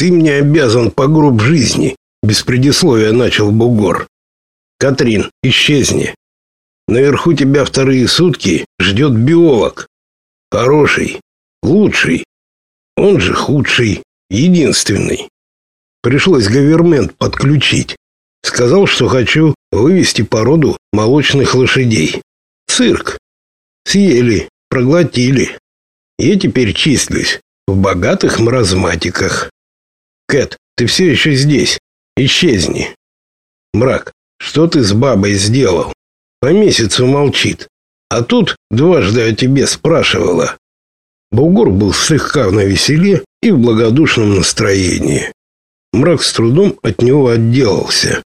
Ты мне обязан по гроб жизни, без предисловия начал Бугор. Катрин, исчезни. Наверху тебя вторые сутки ждет биолог. Хороший, лучший. Он же худший, единственный. Пришлось говермент подключить. Сказал, что хочу вывести породу молочных лошадей. Цирк. Съели, проглотили. Я теперь числюсь в богатых маразматиках. Кэт, ты все еще здесь. Исчезни. Мрак, что ты с бабой сделал? По месяцу молчит. А тут дважды о тебе спрашивала. Бугур был слегка на веселе и в благодушном настроении. Мрак с трудом от него отделался.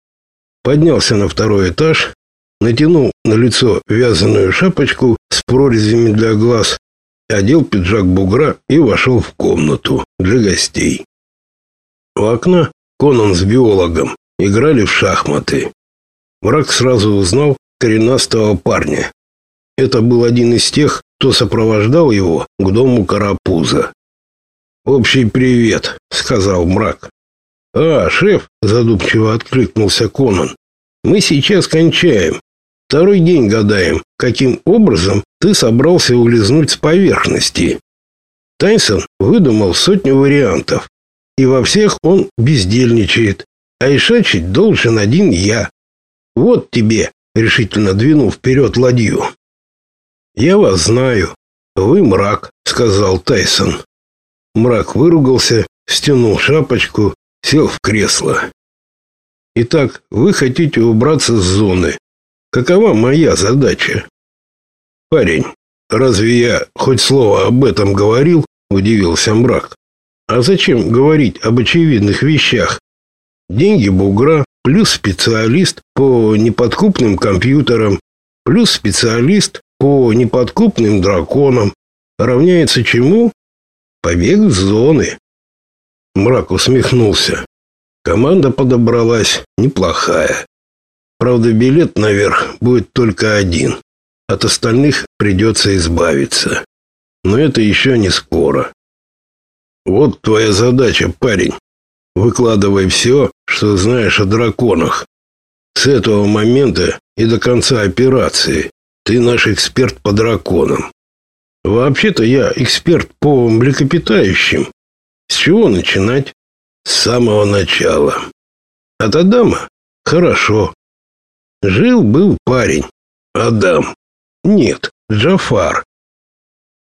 Поднялся на второй этаж, натянул на лицо вязаную шапочку с прорезями для глаз, одел пиджак бугра и вошел в комнату для гостей. У окна Конан с биологом играли в шахматы. Враг сразу узнал коренастого парня. Это был один из тех, кто сопровождал его к дому Карапуза. «Общий привет», — сказал мрак. «А, шеф», — задумчиво откликнулся Конан, — «мы сейчас кончаем. Второй день гадаем, каким образом ты собрался улизнуть с поверхности». Тайсон выдумал сотню вариантов, и во всех он бездельничает, а ишачить должен один я. Вот тебе, решительно двинул вперед ладью. Я вас знаю. Вы мрак, сказал Тайсон. Мрак выругался, стянул шапочку сел в кресло. Итак, вы хотите убраться с зоны. Какова моя задача? Парень, разве я хоть слово об этом говорил? Удивился мрак. А зачем говорить об очевидных вещах? Деньги бугра, плюс специалист по неподкупным компьютерам, плюс специалист по неподкупным драконам равняется чему? Побег с зоны. Мрак усмехнулся. Команда подобралась неплохая. Правда, билет наверх будет только один. От остальных придется избавиться. Но это еще не скоро. Вот твоя задача, парень. Выкладывай все, что знаешь о драконах. С этого момента и до конца операции ты наш эксперт по драконам. Вообще-то я эксперт по млекопитающим, с чего начинать? С самого начала. От Адама? Хорошо. Жил-был парень. Адам. Нет, Джафар.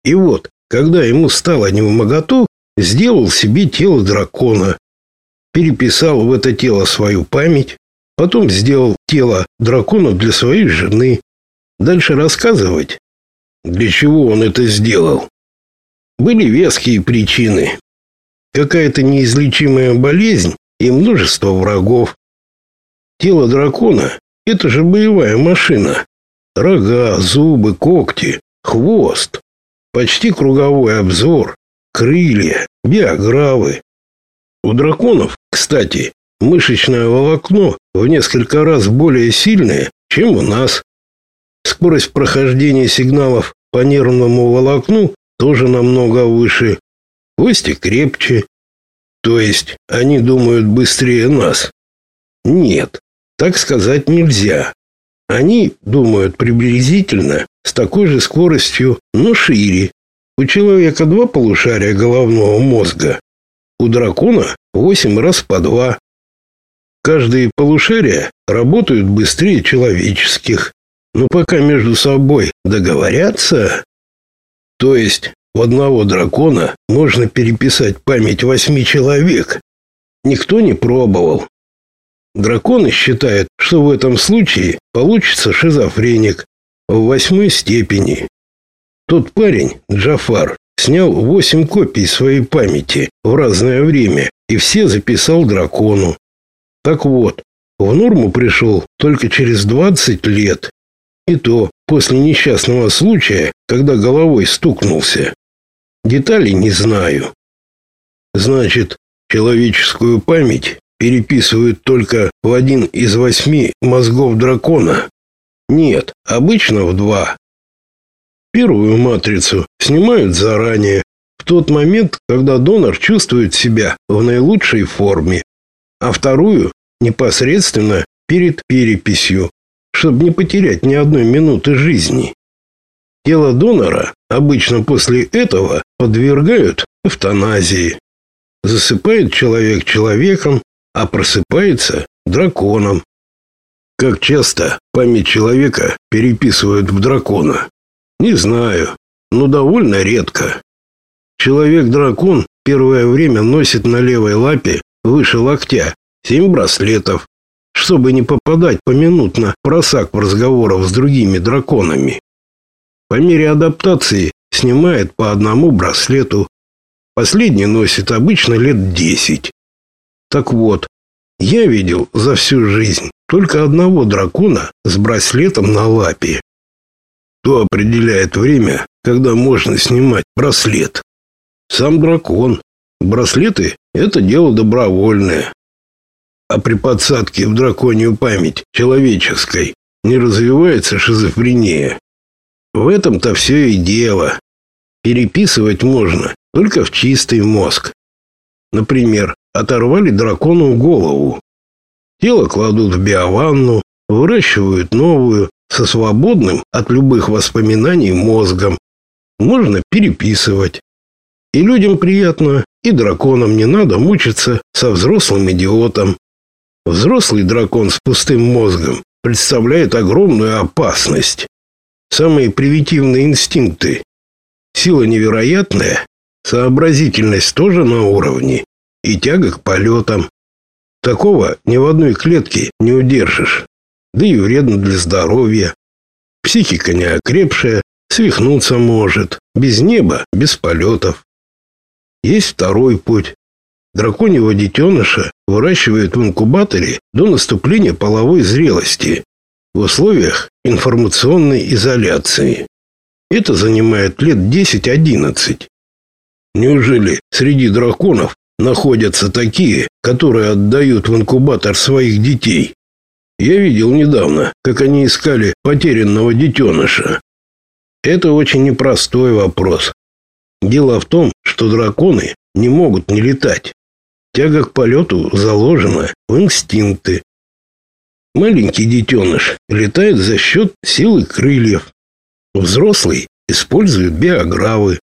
И вот, когда ему стало невмоготу, сделал себе тело дракона. Переписал в это тело свою память, потом сделал тело дракона для своей жены. Дальше рассказывать, для чего он это сделал. Были веские причины какая-то неизлечимая болезнь и множество врагов. Тело дракона – это же боевая машина. Рога, зубы, когти, хвост, почти круговой обзор, крылья, биогравы. У драконов, кстати, мышечное волокно в несколько раз более сильное, чем у нас. Скорость прохождения сигналов по нервному волокну тоже намного выше. Кости крепче. То есть они думают быстрее нас? Нет, так сказать нельзя. Они думают приблизительно с такой же скоростью, но шире. У человека два полушария головного мозга, у дракона восемь раз по два. Каждые полушария работают быстрее человеческих, но пока между собой договорятся, то есть у одного дракона можно переписать память восьми человек. Никто не пробовал. Драконы считают, что в этом случае получится шизофреник в восьмой степени. Тот парень, Джафар, снял восемь копий своей памяти в разное время и все записал дракону. Так вот, в норму пришел только через 20 лет. И то после несчастного случая, когда головой стукнулся. Деталей не знаю. Значит, человеческую память переписывают только в один из восьми мозгов дракона? Нет, обычно в два. Первую матрицу снимают заранее, в тот момент, когда донор чувствует себя в наилучшей форме, а вторую непосредственно перед переписью, чтобы не потерять ни одной минуты жизни. Тело донора обычно после этого подвергают эвтаназии. Засыпает человек человеком, а просыпается драконом. Как часто память человека переписывают в дракона? Не знаю, но довольно редко. Человек-дракон первое время носит на левой лапе выше локтя семь браслетов, чтобы не попадать поминутно в просак в разговорах с другими драконами. По мере адаптации снимает по одному браслету. Последний носит обычно лет десять. Так вот, я видел за всю жизнь только одного дракона с браслетом на лапе. Кто определяет время, когда можно снимать браслет? Сам дракон. Браслеты – это дело добровольное. А при подсадке в драконью память человеческой не развивается шизофрения. В этом-то все и дело. Переписывать можно только в чистый мозг. Например, оторвали дракону голову. Тело кладут в биованну, выращивают новую, со свободным от любых воспоминаний мозгом. Можно переписывать. И людям приятно, и драконам не надо мучиться со взрослым идиотом. Взрослый дракон с пустым мозгом представляет огромную опасность. Самые примитивные инстинкты. Сила невероятная, сообразительность тоже на уровне и тяга к полетам. Такого ни в одной клетке не удержишь. Да и вредно для здоровья. Психика не окрепшая, свихнуться может. Без неба, без полетов. Есть второй путь. Драконьего детеныша выращивают в инкубаторе до наступления половой зрелости в условиях информационной изоляции. Это занимает лет 10-11. Неужели среди драконов находятся такие, которые отдают в инкубатор своих детей? Я видел недавно, как они искали потерянного детеныша. Это очень непростой вопрос. Дело в том, что драконы не могут не летать. Тяга к полету заложена в инстинкты. Маленький детеныш летает за счет силы крыльев. Взрослый использует биогравы,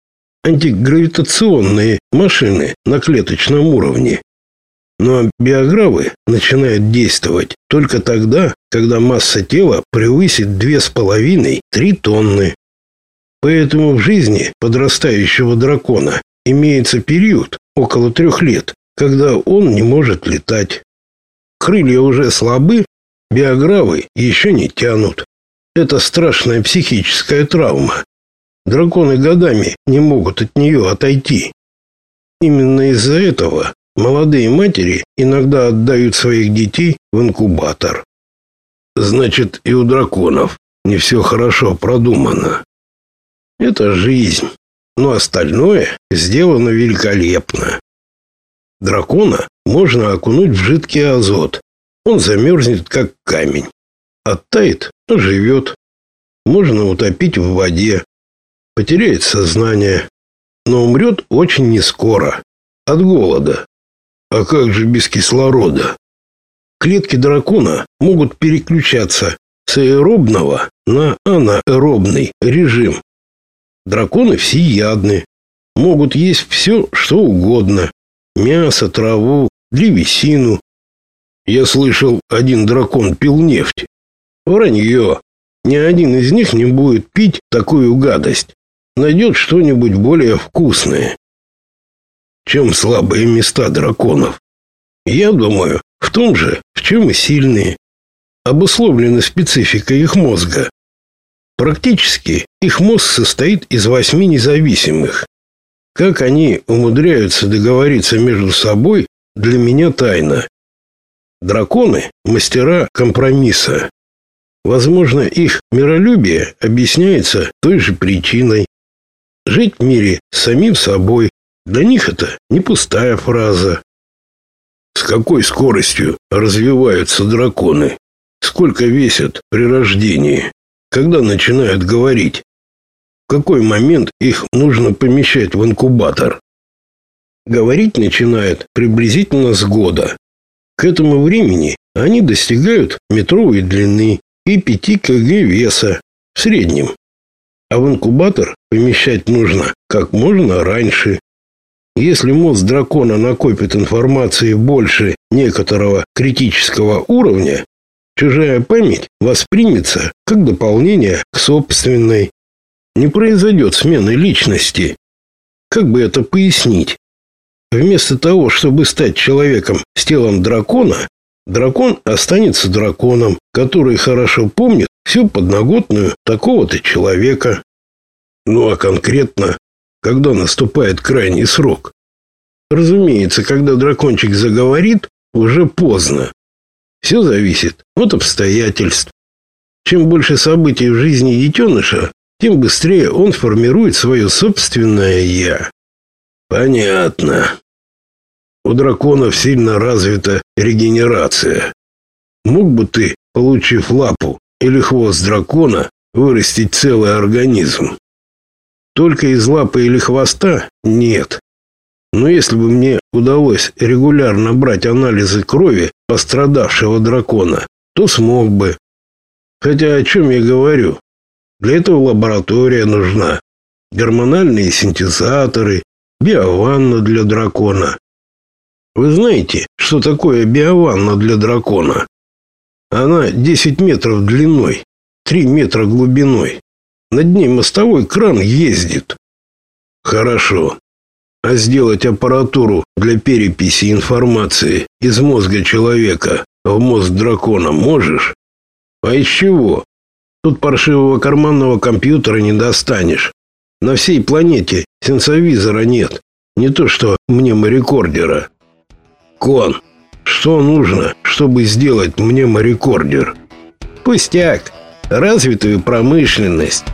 антигравитационные машины на клеточном уровне. Но биогравы начинают действовать только тогда, когда масса тела превысит 2,5-3 тонны. Поэтому в жизни подрастающего дракона имеется период около трех лет, когда он не может летать. Крылья уже слабы, биогравы еще не тянут. Это страшная психическая травма. Драконы годами не могут от нее отойти. Именно из-за этого молодые матери иногда отдают своих детей в инкубатор. Значит, и у драконов не все хорошо продумано. Это жизнь, но остальное сделано великолепно. Дракона можно окунуть в жидкий азот. Он замерзнет, как камень. Оттает, но живет. Можно утопить в воде. Потеряет сознание, но умрет очень нескоро. От голода. А как же без кислорода? Клетки дракона могут переключаться с аэробного на анаэробный режим. Драконы всеядны, могут есть все, что угодно. Мясо, траву, древесину. Я слышал, один дракон пил нефть. Вранье. Ни один из них не будет пить такую гадость. Найдет что-нибудь более вкусное. Чем слабые места драконов? Я думаю, в том же, в чем и сильные. Обусловлена специфика их мозга. Практически их мозг состоит из восьми независимых. Как они умудряются договориться между собой, для меня тайна. Драконы – мастера компромисса. Возможно, их миролюбие объясняется той же причиной. Жить в мире самим собой – для них это не пустая фраза. С какой скоростью развиваются драконы? Сколько весят при рождении? когда начинают говорить. какой момент их нужно помещать в инкубатор. Говорить начинают приблизительно с года. К этому времени они достигают метровой длины и 5 кг веса в среднем. А в инкубатор помещать нужно как можно раньше. Если мозг дракона накопит информации больше некоторого критического уровня, чужая память воспримется как дополнение к собственной. Не произойдет смены личности. Как бы это пояснить? Вместо того, чтобы стать человеком с телом дракона, дракон останется драконом, который хорошо помнит всю подноготную такого-то человека. Ну а конкретно, когда наступает крайний срок? Разумеется, когда дракончик заговорит, уже поздно. Все зависит от обстоятельств. Чем больше событий в жизни детеныша, тем быстрее он формирует свое собственное «я». Понятно. У драконов сильно развита регенерация. Мог бы ты, получив лапу или хвост дракона, вырастить целый организм? Только из лапы или хвоста? Нет. Но если бы мне удалось регулярно брать анализы крови пострадавшего дракона, то смог бы. Хотя о чем я говорю? Для этого лаборатория нужна. Гормональные синтезаторы, биованна для дракона. Вы знаете, что такое биованна для дракона? Она 10 метров длиной, 3 метра глубиной. Над ней мостовой кран ездит. Хорошо. А сделать аппаратуру для переписи информации из мозга человека в мозг дракона можешь? А из чего? Тут паршивого карманного компьютера не достанешь. На всей планете сенсовизора нет. Не то что мнеморекордера. Кон, что нужно, чтобы сделать мнеморекордер? Пустяк. Развитую промышленность.